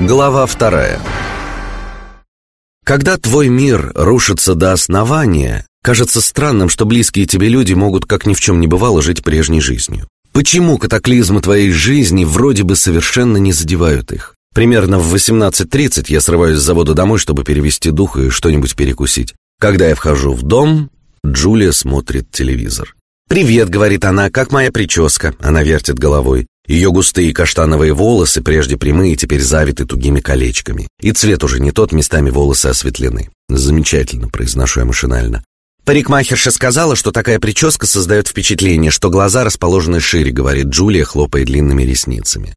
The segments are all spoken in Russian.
Глава вторая. Когда твой мир рушится до основания, кажется странным, что близкие тебе люди могут, как ни в чем не бывало, жить прежней жизнью. Почему катаклизмы твоей жизни вроде бы совершенно не задевают их? Примерно в 18.30 я срываюсь с завода домой, чтобы перевести дух и что-нибудь перекусить. Когда я вхожу в дом, Джулия смотрит телевизор. «Привет», — говорит она, — «как моя прическа?» Она вертит головой. Ее густые каштановые волосы, прежде прямые, теперь завиты тугими колечками. И цвет уже не тот, местами волосы осветлены. Замечательно, произношу я машинально. Парикмахерша сказала, что такая прическа создает впечатление, что глаза расположены шире, говорит Джулия, хлопая длинными ресницами.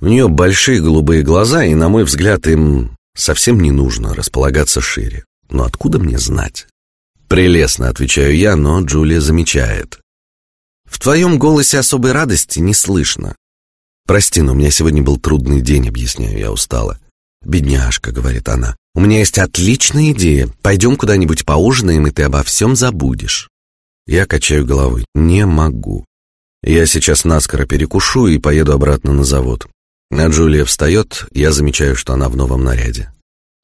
У нее большие голубые глаза, и, на мой взгляд, им совсем не нужно располагаться шире. Но откуда мне знать? Прелестно, отвечаю я, но Джулия замечает. В твоем голосе особой радости не слышно. Прости, но у меня сегодня был трудный день, объясняю я устало. Бедняжка, говорит она. У меня есть отличная идея. Пойдем куда-нибудь поужинаем, и ты обо всем забудешь. Я качаю головой. Не могу. Я сейчас наскоро перекушу и поеду обратно на завод. А Джулия встает, я замечаю, что она в новом наряде.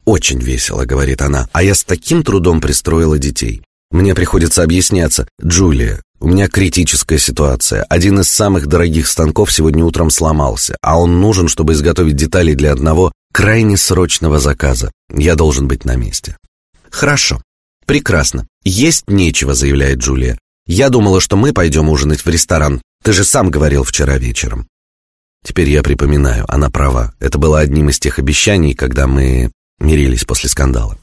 «Очень весело», — говорит она, — «а я с таким трудом пристроила детей. Мне приходится объясняться. Джулия, у меня критическая ситуация. Один из самых дорогих станков сегодня утром сломался, а он нужен, чтобы изготовить детали для одного крайне срочного заказа. Я должен быть на месте. Хорошо. Прекрасно. Есть нечего, заявляет Джулия. Я думала, что мы пойдем ужинать в ресторан. Ты же сам говорил вчера вечером. Теперь я припоминаю, она права. Это было одним из тех обещаний, когда мы мирились после скандала.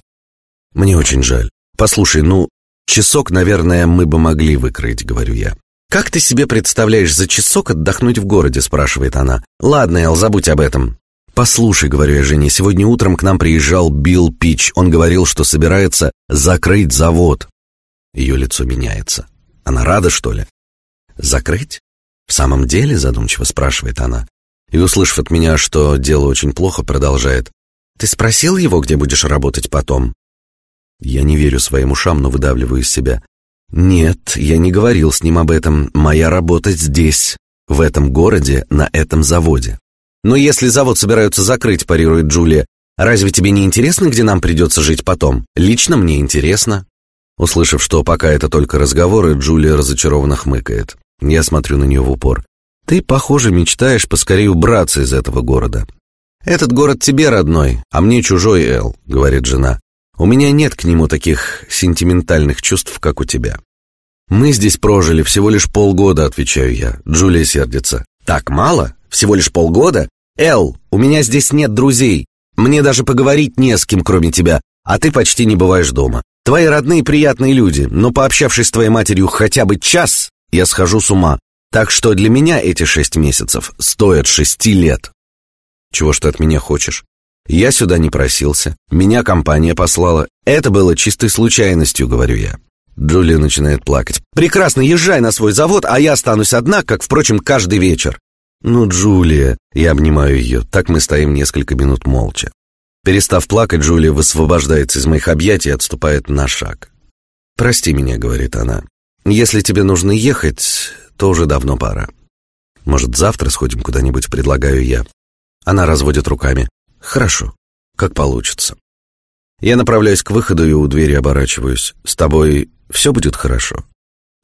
Мне очень жаль. Послушай, ну, Часок, наверное, мы бы могли выкроить, говорю я. Как ты себе представляешь за часок отдохнуть в городе, спрашивает она. Ладно, Эл, забудь об этом. Послушай, говорю я жене, сегодня утром к нам приезжал Билл Пич. Он говорил, что собирается закрыть завод. Ее лицо меняется. Она рада, что ли? Закрыть? В самом деле, задумчиво спрашивает она. И, услышав от меня, что дело очень плохо, продолжает. Ты спросил его, где будешь работать потом? Я не верю своим ушам, но выдавливаю из себя. Нет, я не говорил с ним об этом. Моя работа здесь, в этом городе, на этом заводе. Но если завод собираются закрыть, парирует Джулия, разве тебе не интересно, где нам придется жить потом? Лично мне интересно. Услышав, что пока это только разговоры, Джулия разочарованно хмыкает. Я смотрю на нее в упор. Ты, похоже, мечтаешь поскорее убраться из этого города. Этот город тебе родной, а мне чужой, Эл, говорит жена. У меня нет к нему таких сентиментальных чувств, как у тебя. Мы здесь прожили всего лишь полгода, отвечаю я. Джулия сердится. Так мало? Всего лишь полгода? Эл, у меня здесь нет друзей. Мне даже поговорить не с кем, кроме тебя, а ты почти не бываешь дома. Твои родные приятные люди, но пообщавшись с твоей матерью хотя бы час, я схожу с ума. Так что для меня эти шесть месяцев стоят шести лет. Чего ж ты от меня хочешь? Я сюда не просился, меня компания послала. Это было чистой случайностью, говорю я. Джулия начинает плакать. «Прекрасно, езжай на свой завод, а я останусь одна, как, впрочем, каждый вечер». «Ну, Джулия...» Я обнимаю ее. Так мы стоим несколько минут молча. Перестав плакать, Джулия высвобождается из моих объятий и отступает на шаг. «Прости меня», — говорит она. «Если тебе нужно ехать, то уже давно пора. Может, завтра сходим куда-нибудь, предлагаю я». Она разводит руками. Хорошо, как получится. Я направляюсь к выходу и у двери оборачиваюсь. С тобой все будет хорошо?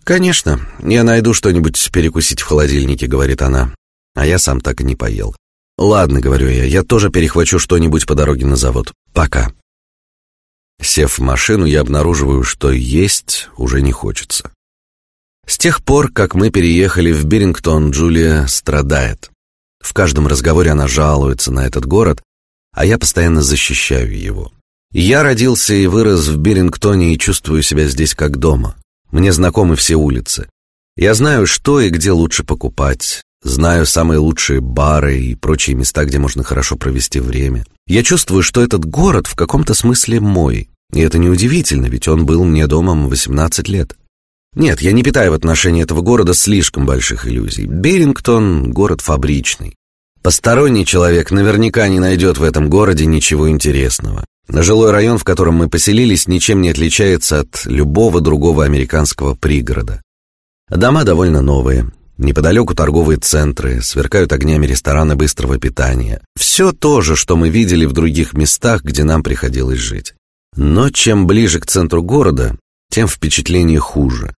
Конечно, я найду что-нибудь перекусить в холодильнике, говорит она. А я сам так и не поел. Ладно, говорю я, я тоже перехвачу что-нибудь по дороге на завод. Пока. Сев в машину, я обнаруживаю, что есть уже не хочется. С тех пор, как мы переехали в Бирингтон, Джулия страдает. В каждом разговоре она жалуется на этот город, а я постоянно защищаю его. Я родился и вырос в Бирингтоне и чувствую себя здесь как дома. Мне знакомы все улицы. Я знаю, что и где лучше покупать, знаю самые лучшие бары и прочие места, где можно хорошо провести время. Я чувствую, что этот город в каком-то смысле мой. И это неудивительно, ведь он был мне домом 18 лет. Нет, я не питаю в отношении этого города слишком больших иллюзий. Бирингтон — город фабричный. Посторонний человек наверняка не найдет в этом городе ничего интересного. Жилой район, в котором мы поселились, ничем не отличается от любого другого американского пригорода. Дома довольно новые. Неподалеку торговые центры, сверкают огнями рестораны быстрого питания. Все то же, что мы видели в других местах, где нам приходилось жить. Но чем ближе к центру города, тем впечатление хуже.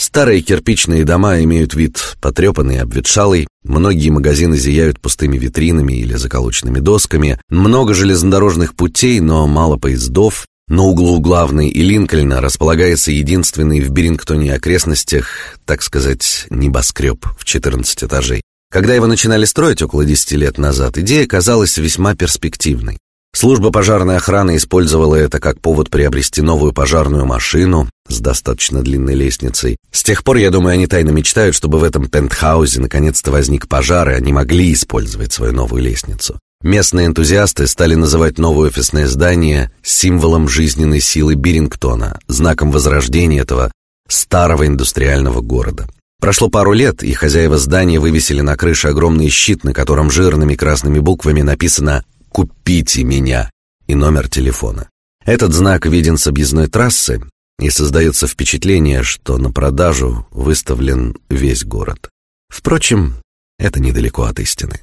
Старые кирпичные дома имеют вид потрепанный обветшалый, многие магазины зияют пустыми витринами или заколоченными досками, много железнодорожных путей, но мало поездов, на углу главной и Линкольна располагается единственный в Бирингтоне и окрестностях, так сказать, небоскреб в 14 этажей. Когда его начинали строить около 10 лет назад, идея казалась весьма перспективной. Служба пожарной охраны использовала это как повод приобрести новую пожарную машину с достаточно длинной лестницей. С тех пор, я думаю, они тайно мечтают, чтобы в этом пентхаузе наконец-то возник пожар, и они могли использовать свою новую лестницу. Местные энтузиасты стали называть новое офисное здание символом жизненной силы Бирингтона, знаком возрождения этого старого индустриального города. Прошло пару лет, и хозяева здания вывесили на крыше огромный щит, на котором жирными красными буквами написано «Купите меня» и номер телефона. Этот знак виден с объездной трассы, и создается впечатление, что на продажу выставлен весь город. Впрочем, это недалеко от истины.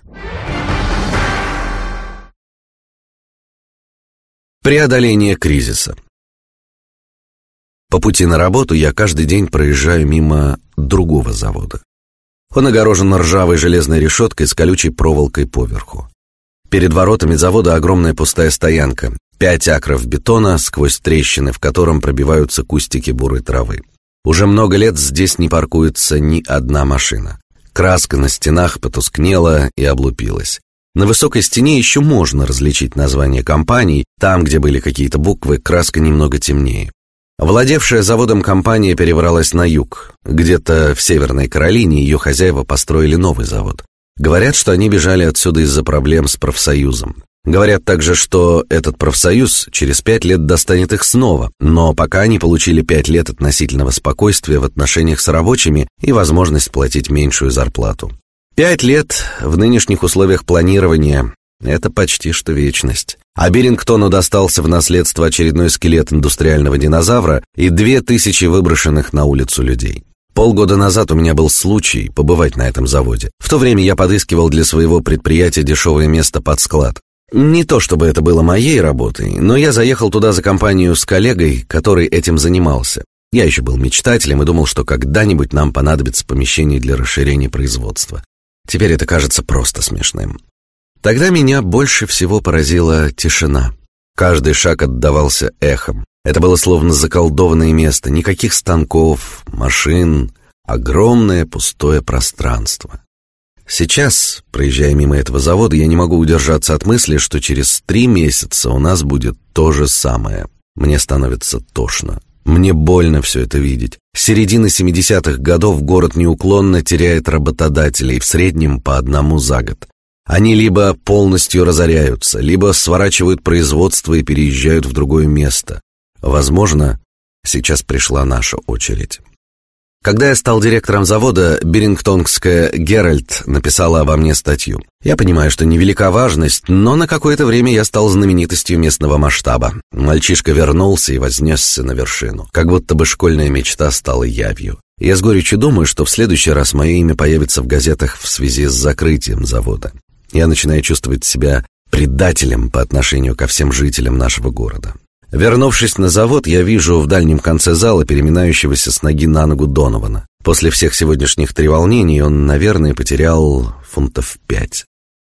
Преодоление кризиса. По пути на работу я каждый день проезжаю мимо другого завода. Он огорожен ржавой железной решеткой с колючей проволокой поверху. Перед воротами завода огромная пустая стоянка, пять акров бетона, сквозь трещины, в котором пробиваются кустики бурой травы. Уже много лет здесь не паркуется ни одна машина. Краска на стенах потускнела и облупилась. На высокой стене еще можно различить название компаний, там, где были какие-то буквы, краска немного темнее. Владевшая заводом компания перебралась на юг. Где-то в Северной Каролине ее хозяева построили новый завод. Говорят, что они бежали отсюда из-за проблем с профсоюзом. Говорят также, что этот профсоюз через пять лет достанет их снова, но пока они получили пять лет относительного спокойствия в отношениях с рабочими и возможность платить меньшую зарплату. Пять лет в нынешних условиях планирования – это почти что вечность. А Берингтону достался в наследство очередной скелет индустриального динозавра и две тысячи выброшенных на улицу людей. Полгода назад у меня был случай побывать на этом заводе. В то время я подыскивал для своего предприятия дешевое место под склад. Не то чтобы это было моей работой, но я заехал туда за компанию с коллегой, который этим занимался. Я еще был мечтателем и думал, что когда-нибудь нам понадобится помещение для расширения производства. Теперь это кажется просто смешным. Тогда меня больше всего поразила тишина. Каждый шаг отдавался эхом. Это было словно заколдованное место, никаких станков, машин, огромное пустое пространство. Сейчас, проезжая мимо этого завода, я не могу удержаться от мысли, что через три месяца у нас будет то же самое. Мне становится тошно. Мне больно все это видеть. С середины 70-х годов город неуклонно теряет работодателей, в среднем по одному за год. Они либо полностью разоряются, либо сворачивают производство и переезжают в другое место. Возможно, сейчас пришла наша очередь. Когда я стал директором завода, Берингтонгская «Геральт» написала обо мне статью. Я понимаю, что невелика важность, но на какое-то время я стал знаменитостью местного масштаба. Мальчишка вернулся и вознесся на вершину, как будто бы школьная мечта стала явью. Я с горечью думаю, что в следующий раз мое имя появится в газетах в связи с закрытием завода. Я начинаю чувствовать себя предателем по отношению ко всем жителям нашего города. Вернувшись на завод, я вижу в дальнем конце зала переминающегося с ноги на ногу Донована. После всех сегодняшних треволнений он, наверное, потерял фунтов пять.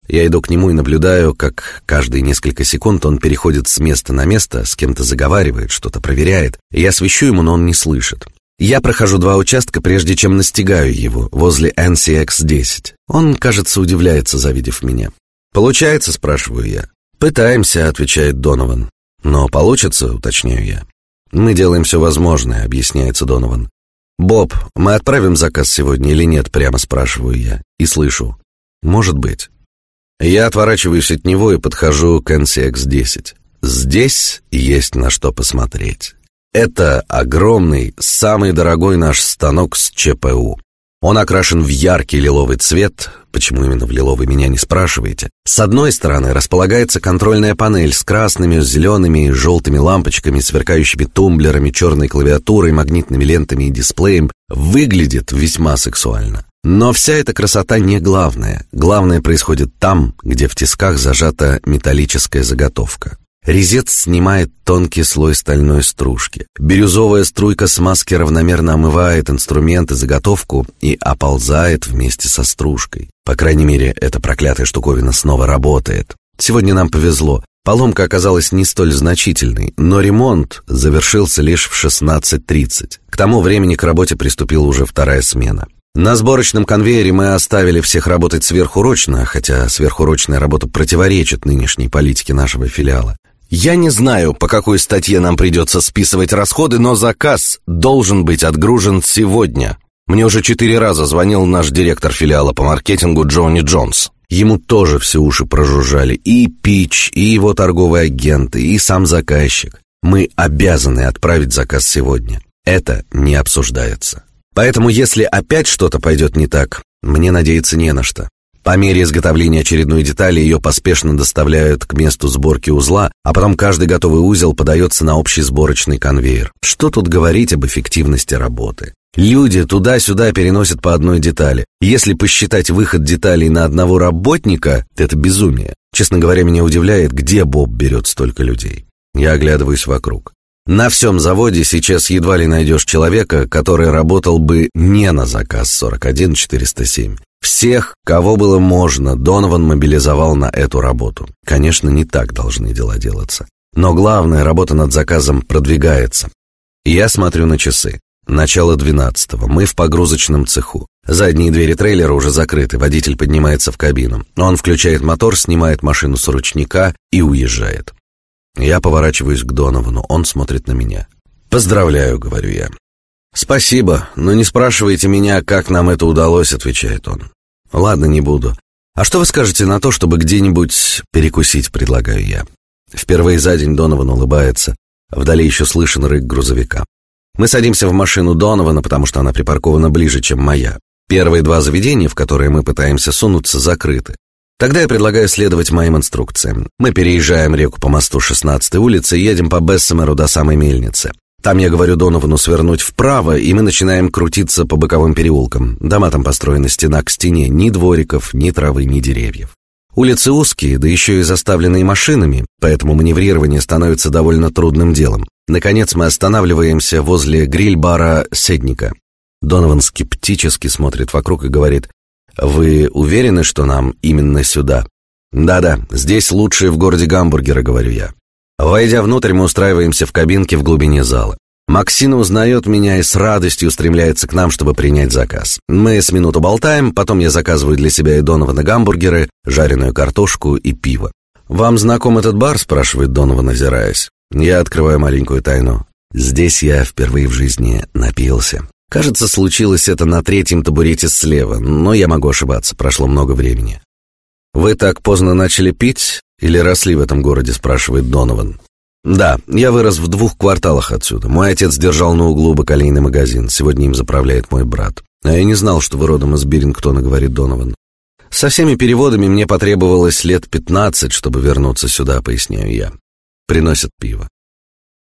Я иду к нему и наблюдаю, как каждые несколько секунд он переходит с места на место, с кем-то заговаривает, что-то проверяет. Я свищу ему, но он не слышит. Я прохожу два участка, прежде чем настигаю его, возле NCX-10. Он, кажется, удивляется, завидев меня. «Получается?» — спрашиваю я. «Пытаемся», — отвечает Донован. «Но получится», — уточняю я. «Мы делаем все возможное», — объясняется Донован. «Боб, мы отправим заказ сегодня или нет?» — прямо спрашиваю я. И слышу. «Может быть». Я отворачиваюсь от него и подхожу к NCX-10. Здесь есть на что посмотреть. Это огромный, самый дорогой наш станок с ЧПУ. Он окрашен в яркий лиловый цвет, почему именно в лиловый меня не спрашиваете. С одной стороны располагается контрольная панель с красными, зелеными и желтыми лампочками, сверкающими тумблерами, черной клавиатурой, магнитными лентами и дисплеем. Выглядит весьма сексуально. Но вся эта красота не главное. Главное происходит там, где в тисках зажата металлическая заготовка. Резец снимает тонкий слой стальной стружки. Бирюзовая струйка смазки равномерно омывает инструмент и заготовку и оползает вместе со стружкой. По крайней мере, эта проклятая штуковина снова работает. Сегодня нам повезло. Поломка оказалась не столь значительной, но ремонт завершился лишь в 16.30. К тому времени к работе приступила уже вторая смена. На сборочном конвейере мы оставили всех работать сверхурочно, хотя сверхурочная работа противоречит нынешней политике нашего филиала. Я не знаю, по какой статье нам придется списывать расходы, но заказ должен быть отгружен сегодня. Мне уже четыре раза звонил наш директор филиала по маркетингу Джонни Джонс. Ему тоже все уши прожужжали. И Пич, и его торговые агенты, и сам заказчик. Мы обязаны отправить заказ сегодня. Это не обсуждается. Поэтому если опять что-то пойдет не так, мне надеяться не на что. По мере изготовления очередной детали ее поспешно доставляют к месту сборки узла, а потом каждый готовый узел подается на общий сборочный конвейер. Что тут говорить об эффективности работы? Люди туда-сюда переносят по одной детали. Если посчитать выход деталей на одного работника, это безумие. Честно говоря, меня удивляет, где Боб берет столько людей. Я оглядываюсь вокруг. На всем заводе сейчас едва ли найдешь человека, который работал бы не на заказ 41407. Всех, кого было можно, Донован мобилизовал на эту работу. Конечно, не так должны дела делаться. Но главное, работа над заказом продвигается. Я смотрю на часы. Начало двенадцатого. Мы в погрузочном цеху. Задние двери трейлера уже закрыты. Водитель поднимается в кабину. Он включает мотор, снимает машину с ручника и уезжает. Я поворачиваюсь к Доновану. Он смотрит на меня. «Поздравляю», — говорю я. «Спасибо, но не спрашивайте меня, как нам это удалось», — отвечает он. «Ладно, не буду. А что вы скажете на то, чтобы где-нибудь перекусить, предлагаю я?» Впервые за день Донован улыбается. Вдали еще слышен рык грузовика. Мы садимся в машину Донована, потому что она припаркована ближе, чем моя. Первые два заведения, в которые мы пытаемся сунуться, закрыты. Тогда я предлагаю следовать моим инструкциям. Мы переезжаем реку по мосту 16-й улицы и едем по Бессемеру до самой мельницы. Там я говорю Доновану свернуть вправо, и мы начинаем крутиться по боковым переулкам. Дома там построены стена к стене, ни двориков, ни травы, ни деревьев. Улицы узкие, да еще и заставленные машинами, поэтому маневрирование становится довольно трудным делом. Наконец мы останавливаемся возле гриль-бара Седника. Донован скептически смотрит вокруг и говорит, «Вы уверены, что нам именно сюда?» «Да-да, здесь лучшие в городе гамбургеры», — говорю я. Войдя внутрь, мы устраиваемся в кабинке в глубине зала. Максина узнает меня и с радостью устремляется к нам, чтобы принять заказ. Мы с минуту болтаем, потом я заказываю для себя и Донована гамбургеры, жареную картошку и пиво. «Вам знаком этот бар?» – спрашивает Донован, озираясь. Я открываю маленькую тайну. Здесь я впервые в жизни напился. Кажется, случилось это на третьем табурете слева, но я могу ошибаться, прошло много времени. «Вы так поздно начали пить?» «Или росли в этом городе?» — спрашивает Донован. «Да, я вырос в двух кварталах отсюда. Мой отец держал на углу бакалейный магазин. Сегодня им заправляет мой брат. А я не знал, что вы родом из Бирингтона», — говорит Донован. «Со всеми переводами мне потребовалось лет пятнадцать, чтобы вернуться сюда», — поясняю я. Приносят пиво.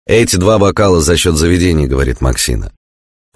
«Эти два бокала за счет заведения», — говорит Максина.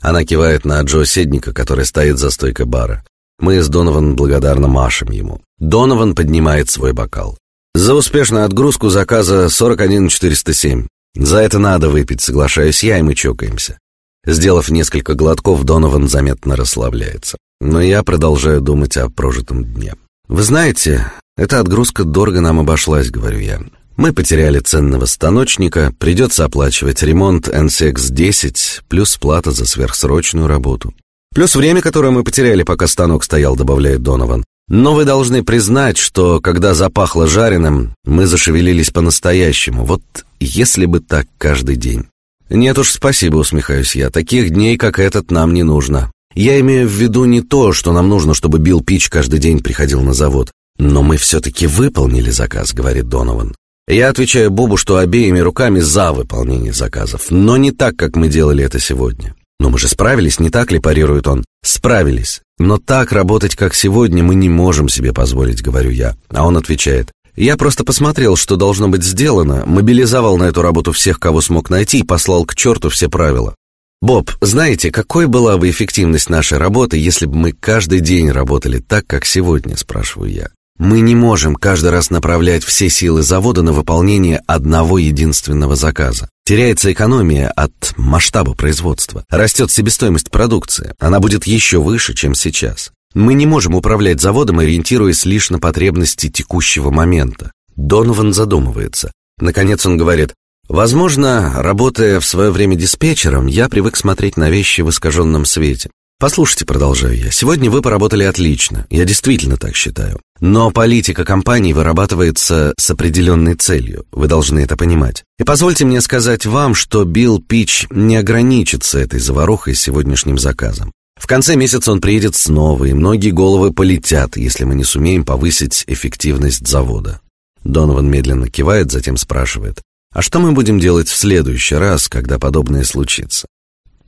Она кивает на Джо Седника, который стоит за стойкой бара. Мы с Донован благодарно машем ему. Донован поднимает свой бокал. За успешную отгрузку заказа 41407. За это надо выпить, соглашаюсь я, и мы чокаемся. Сделав несколько глотков, Донован заметно расслабляется. Но я продолжаю думать о прожитом дне. «Вы знаете, эта отгрузка дорого нам обошлась», — говорю я. «Мы потеряли ценного станочника, придется оплачивать ремонт NCX-10, плюс плата за сверхсрочную работу. Плюс время, которое мы потеряли, пока станок стоял», — добавляет Донован. Но вы должны признать, что когда запахло жареным, мы зашевелились по-настоящему. Вот если бы так каждый день. Нет уж, спасибо, усмехаюсь я. Таких дней, как этот, нам не нужно. Я имею в виду не то, что нам нужно, чтобы Билл Пич каждый день приходил на завод. Но мы все-таки выполнили заказ, говорит Донован. Я отвечаю Бобу, что обеими руками за выполнение заказов, но не так, как мы делали это сегодня. «Но мы же справились, не так ли?» – парирует он. «Справились. Но так работать, как сегодня, мы не можем себе позволить», – говорю я. А он отвечает. «Я просто посмотрел, что должно быть сделано, мобилизовал на эту работу всех, кого смог найти, и послал к черту все правила». Боб, знаете, какой была бы эффективность нашей работы, если бы мы каждый день работали так, как сегодня, спрашиваю я. Мы не можем каждый раз направлять все силы завода на выполнение одного единственного заказа. Теряется экономия от масштаба производства. Растет себестоимость продукции. Она будет еще выше, чем сейчас. Мы не можем управлять заводом, ориентируясь лишь на потребности текущего момента. Донован задумывается. Наконец он говорит, Возможно, работая в свое время диспетчером, я привык смотреть на вещи в искаженном свете. Послушайте, продолжаю я, сегодня вы поработали отлично, я действительно так считаю. Но политика компании вырабатывается с определенной целью, вы должны это понимать. И позвольте мне сказать вам, что Билл Пич не ограничится этой заварухой сегодняшним заказом. В конце месяца он приедет снова, и многие головы полетят, если мы не сумеем повысить эффективность завода. Донован медленно кивает, затем спрашивает. А что мы будем делать в следующий раз, когда подобное случится?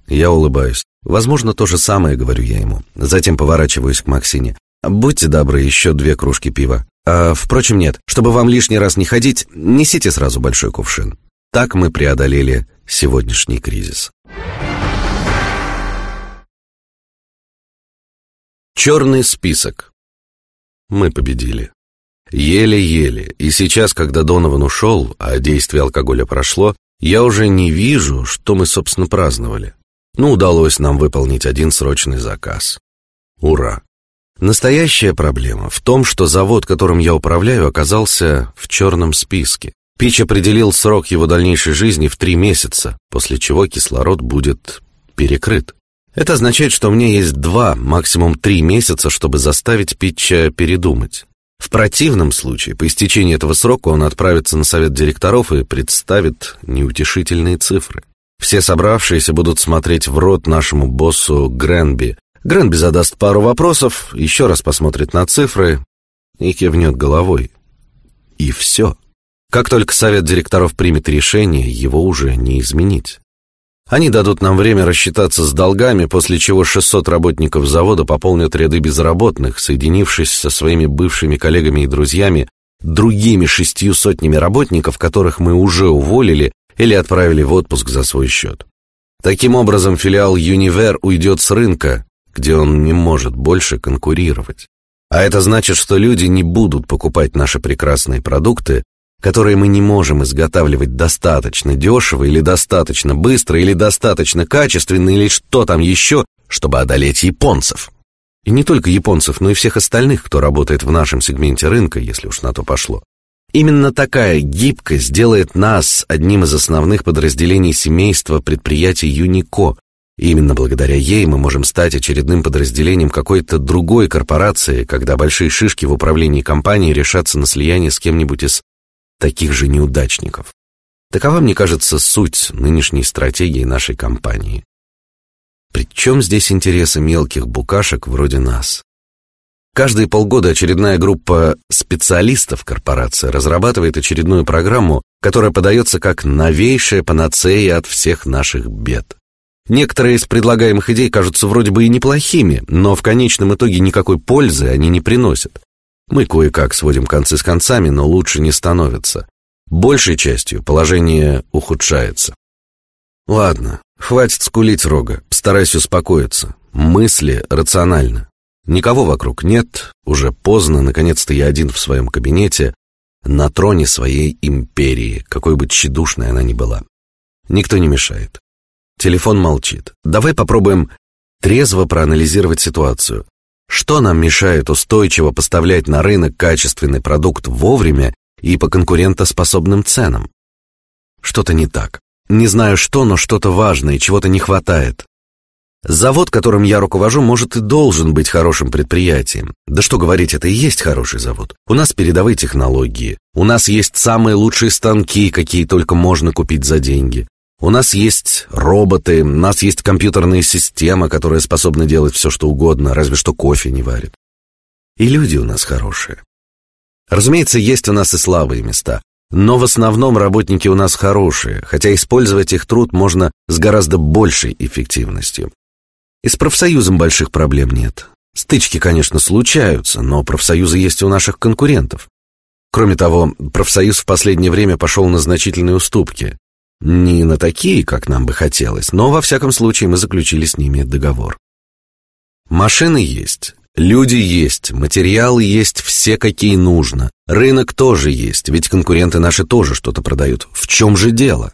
Я улыбаюсь. Возможно, то же самое, говорю я ему. Затем поворачиваюсь к Максине. Будьте добры, еще две кружки пива. А, впрочем, нет. Чтобы вам лишний раз не ходить, несите сразу большой кувшин. Так мы преодолели сегодняшний кризис. Черный список. Мы победили. Еле-еле. И сейчас, когда Донован ушел, а действие алкоголя прошло, я уже не вижу, что мы, собственно, праздновали. Ну, удалось нам выполнить один срочный заказ. Ура! Настоящая проблема в том, что завод, которым я управляю, оказался в черном списке. Пич определил срок его дальнейшей жизни в три месяца, после чего кислород будет перекрыт. Это означает, что меня есть два, максимум три месяца, чтобы заставить Питча передумать. В противном случае, по истечении этого срока он отправится на совет директоров и представит неутешительные цифры. Все собравшиеся будут смотреть в рот нашему боссу Гренби. Гренби задаст пару вопросов, еще раз посмотрит на цифры и кивнет головой. И все. Как только совет директоров примет решение, его уже не изменить. Они дадут нам время рассчитаться с долгами, после чего 600 работников завода пополнят ряды безработных, соединившись со своими бывшими коллегами и друзьями, другими шестью сотнями работников, которых мы уже уволили или отправили в отпуск за свой счет. Таким образом, филиал Юнивер уйдет с рынка, где он не может больше конкурировать. А это значит, что люди не будут покупать наши прекрасные продукты, которые мы не можем изготавливать достаточно дешево или достаточно быстро или достаточно качественно или что там еще, чтобы одолеть японцев. И не только японцев, но и всех остальных, кто работает в нашем сегменте рынка, если уж на то пошло. Именно такая гибкость делает нас одним из основных подразделений семейства предприятий Юнико. Именно благодаря ей мы можем стать очередным подразделением какой-то другой корпорации, когда большие шишки в управлении компанией решатся на слияние с кем-нибудь из таких же неудачников. Такова, мне кажется, суть нынешней стратегии нашей компании. Причем здесь интересы мелких букашек вроде нас? Каждые полгода очередная группа специалистов корпорации разрабатывает очередную программу, которая подается как новейшая панацея от всех наших бед. Некоторые из предлагаемых идей кажутся вроде бы и неплохими, но в конечном итоге никакой пользы они не приносят. Мы кое-как сводим концы с концами, но лучше не становится. Большей частью положение ухудшается. Ладно, хватит скулить рога, старайся успокоиться. Мысли рационально. Никого вокруг нет, уже поздно, наконец-то я один в своем кабинете, на троне своей империи, какой бы тщедушной она ни была. Никто не мешает. Телефон молчит. Давай попробуем трезво проанализировать ситуацию. Что нам мешает устойчиво поставлять на рынок качественный продукт вовремя и по конкурентоспособным ценам? Что-то не так. Не знаю что, но что-то важное, чего-то не хватает. Завод, которым я руковожу, может и должен быть хорошим предприятием. Да что говорить, это и есть хороший завод. У нас передовые технологии. У нас есть самые лучшие станки, какие только можно купить за деньги. У нас есть роботы, у нас есть компьютерная система, которая способна делать все, что угодно, разве что кофе не варит. И люди у нас хорошие. Разумеется, есть у нас и слабые места, но в основном работники у нас хорошие, хотя использовать их труд можно с гораздо большей эффективностью. И с профсоюзом больших проблем нет. Стычки, конечно, случаются, но профсоюзы есть у наших конкурентов. Кроме того, профсоюз в последнее время пошел на значительные уступки. Не на такие, как нам бы хотелось, но во всяком случае мы заключили с ними договор. Машины есть, люди есть, материалы есть все, какие нужно. Рынок тоже есть, ведь конкуренты наши тоже что-то продают. В чем же дело?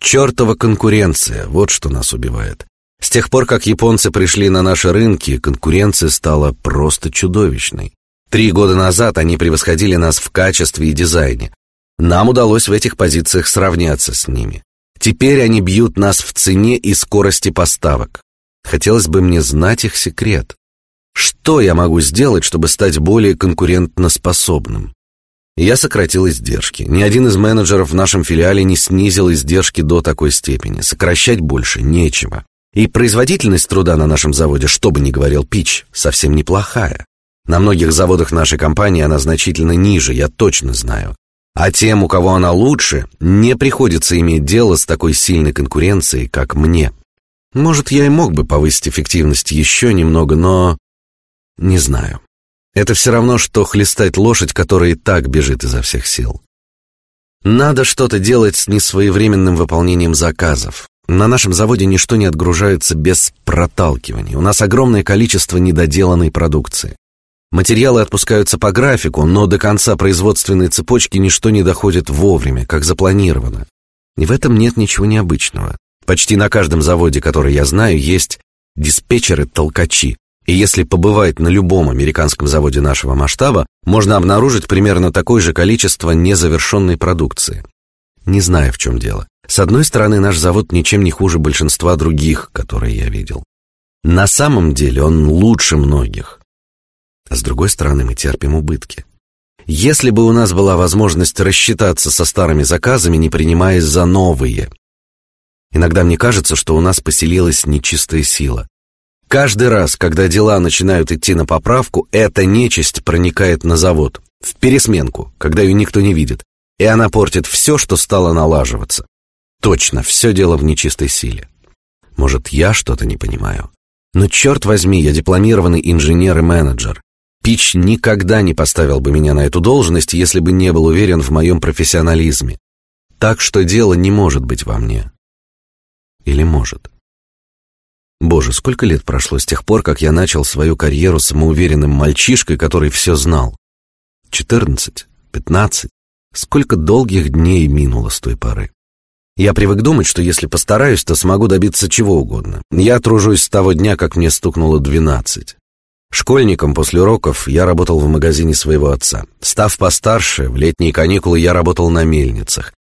Чертова конкуренция, вот что нас убивает. С тех пор, как японцы пришли на наши рынки, конкуренция стала просто чудовищной. Три года назад они превосходили нас в качестве и дизайне. Нам удалось в этих позициях сравняться с ними. Теперь они бьют нас в цене и скорости поставок. Хотелось бы мне знать их секрет. Что я могу сделать, чтобы стать более конкурентноспособным? Я сократил издержки. Ни один из менеджеров в нашем филиале не снизил издержки до такой степени. Сокращать больше нечего. И производительность труда на нашем заводе, что бы ни говорил Пич, совсем неплохая. На многих заводах нашей компании она значительно ниже, я точно знаю. А тем, у кого она лучше, не приходится иметь дело с такой сильной конкуренцией, как мне. Может, я и мог бы повысить эффективность еще немного, но... Не знаю. Это все равно, что хлестать лошадь, которая и так бежит изо всех сил. Надо что-то делать с несвоевременным выполнением заказов. На нашем заводе ничто не отгружается без проталкивания. У нас огромное количество недоделанной продукции. Материалы отпускаются по графику, но до конца производственной цепочки ничто не доходит вовремя, как запланировано. И в этом нет ничего необычного. Почти на каждом заводе, который я знаю, есть диспетчеры-толкачи. И если побывать на любом американском заводе нашего масштаба, можно обнаружить примерно такое же количество незавершенной продукции. Не знаю, в чем дело. С одной стороны, наш завод ничем не хуже большинства других, которые я видел. На самом деле он лучше многих. А с другой стороны, мы терпим убытки. Если бы у нас была возможность рассчитаться со старыми заказами, не принимаясь за новые. Иногда мне кажется, что у нас поселилась нечистая сила. Каждый раз, когда дела начинают идти на поправку, эта нечисть проникает на завод, в пересменку, когда ее никто не видит, и она портит все, что стало налаживаться. Точно, все дело в нечистой силе. Может, я что-то не понимаю. Но черт возьми, я дипломированный инженер и менеджер. Пич никогда не поставил бы меня на эту должность, если бы не был уверен в моем профессионализме. Так что дело не может быть во мне. Или может? Боже, сколько лет прошло с тех пор, как я начал свою карьеру самоуверенным мальчишкой, который все знал. Четырнадцать, пятнадцать. Сколько долгих дней минуло с той поры. Я привык думать, что если постараюсь, то смогу добиться чего угодно. Я тружусь с того дня, как мне стукнуло двенадцать. Школьником после уроков я работал в магазине своего отца. Став постарше, в летние каникулы я работал на мельницах.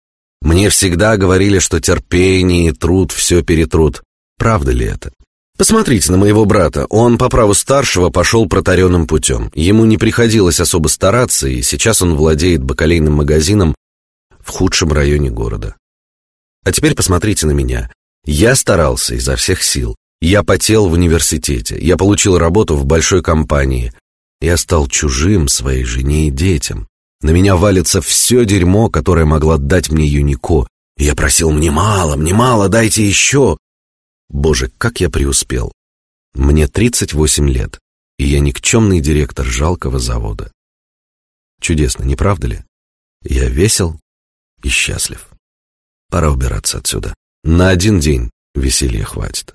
Мне всегда говорили, что терпение и труд все перетрут. Правда ли это? Посмотрите на моего брата. Он по праву старшего пошел протаренным путем. Ему не приходилось особо стараться, и сейчас он владеет бакалейным магазином в худшем районе города. А теперь посмотрите на меня. Я старался изо всех сил. Я потел в университете. Я получил работу в большой компании. Я стал чужим своей жене и детям. На меня валится все дерьмо, которое могла дать мне Юнико. Я просил мне мало, мне мало, дайте еще. Боже, как я преуспел. Мне 38 лет, и я никчемный директор жалкого завода. Чудесно, не правда ли? Я весел и счастлив. Пора убираться отсюда. На один день веселья хватит.